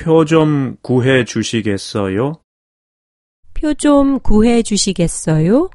표 좀 구해 주시겠어요? 표 좀 구해 주시겠어요?